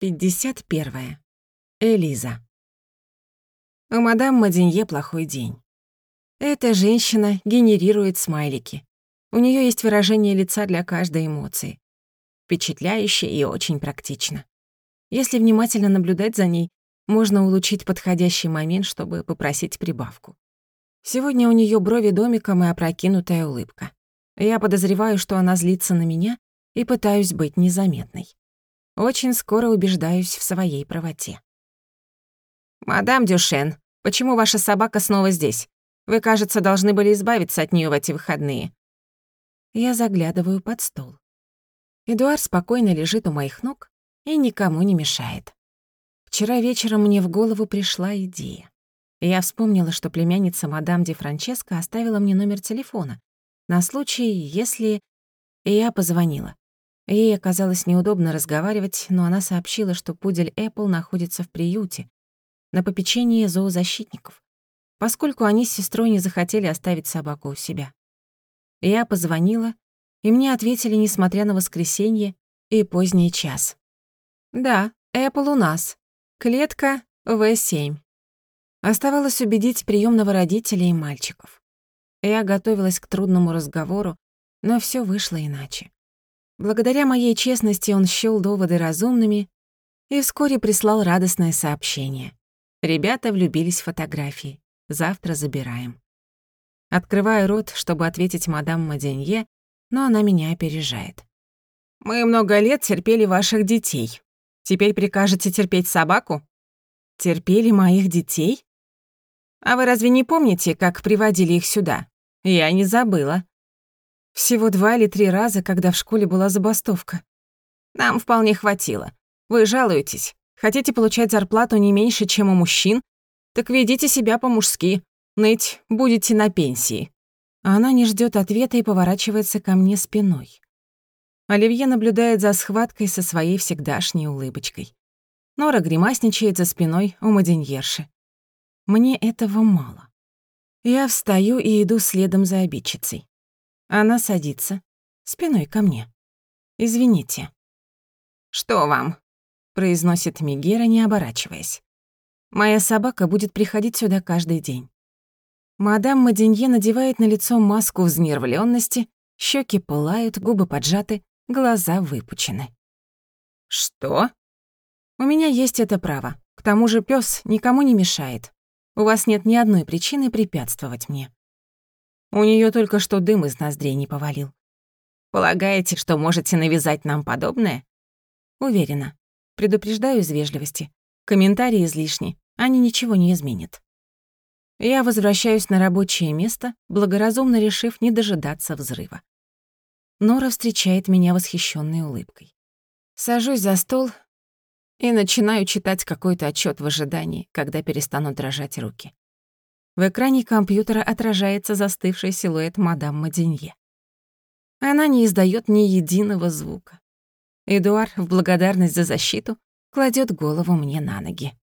51. Элиза. У мадам Маденье плохой день. Эта женщина генерирует смайлики. У нее есть выражение лица для каждой эмоции. Впечатляюще и очень практично. Если внимательно наблюдать за ней, можно улучшить подходящий момент, чтобы попросить прибавку. Сегодня у нее брови домиком и опрокинутая улыбка. Я подозреваю, что она злится на меня и пытаюсь быть незаметной. Очень скоро убеждаюсь в своей правоте. «Мадам Дюшен, почему ваша собака снова здесь? Вы, кажется, должны были избавиться от нее в эти выходные». Я заглядываю под стол. Эдуард спокойно лежит у моих ног и никому не мешает. Вчера вечером мне в голову пришла идея. Я вспомнила, что племянница мадам Ди Франческо оставила мне номер телефона на случай, если... И я позвонила. Ей оказалось неудобно разговаривать, но она сообщила, что пудель Эппл находится в приюте, на попечении зоозащитников, поскольку они с сестрой не захотели оставить собаку у себя. Я позвонила, и мне ответили, несмотря на воскресенье и поздний час. «Да, Эппл у нас. Клетка В7». Оставалось убедить приемного родителя и мальчиков. Я готовилась к трудному разговору, но все вышло иначе. Благодаря моей честности он счёл доводы разумными и вскоре прислал радостное сообщение. Ребята влюбились в фотографии. Завтра забираем. Открываю рот, чтобы ответить мадам Маденье, но она меня опережает. «Мы много лет терпели ваших детей. Теперь прикажете терпеть собаку?» «Терпели моих детей?» «А вы разве не помните, как приводили их сюда? Я не забыла. Всего два или три раза, когда в школе была забастовка. Нам вполне хватило. Вы жалуетесь. Хотите получать зарплату не меньше, чем у мужчин? Так ведите себя по-мужски. Ныть будете на пенсии. Она не ждет ответа и поворачивается ко мне спиной. Оливье наблюдает за схваткой со своей всегдашней улыбочкой. Нора гримасничает за спиной у маденьерши. Мне этого мало. Я встаю и иду следом за обидчицей. Она садится, спиной ко мне. «Извините». «Что вам?» — произносит Мигера, не оборачиваясь. «Моя собака будет приходить сюда каждый день». Мадам Маденье надевает на лицо маску взнервлённости, щеки пылают, губы поджаты, глаза выпучены. «Что?» «У меня есть это право. К тому же пес никому не мешает. У вас нет ни одной причины препятствовать мне». У нее только что дым из ноздрей не повалил. Полагаете, что можете навязать нам подобное? Уверена. Предупреждаю из вежливости. Комментарии излишни, они ничего не изменят. Я возвращаюсь на рабочее место, благоразумно решив не дожидаться взрыва. Нора встречает меня восхищенной улыбкой. Сажусь за стол и начинаю читать какой-то отчет в ожидании, когда перестанут дрожать руки. В экране компьютера отражается застывший силуэт мадам Маденье. Она не издает ни единого звука. Эдуард в благодарность за защиту кладет голову мне на ноги.